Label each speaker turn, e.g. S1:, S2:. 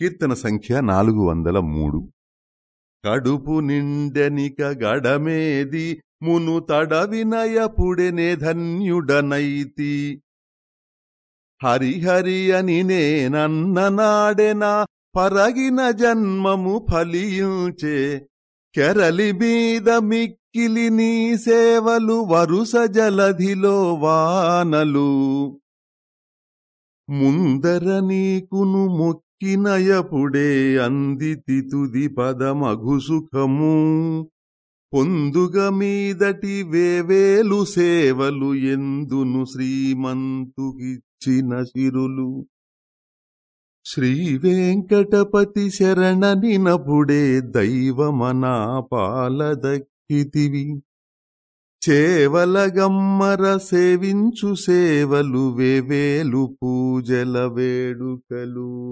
S1: కీర్తన సంఖ్య నాలుగు వందల మూడు. కడుపు నిండెనిక గడమేది మును తడవినయపుడెనే ధన్యుడనైతి. హరిహరి అని నేనన్ననాడెనా పరగిన జన్మము ఫలించే కెరలి మీద మిక్కిలి నీ సేవలు వరుస జలధిలో వానలు. ముందర నీకును కినయపుడే అందితి తుది పదమఘు సుఖము. పొందుగ మీదటి వేవేలు సేవలు ఎందును శ్రీమంతుకిచ్చిన శిరులు శ్రీ వెంకటపతి శరణనినపుడే దైవమనా పాలదక్కితివి చేవలగమ్మర సేవించు సేవలు వేవేలు పూజల వేడుకలు.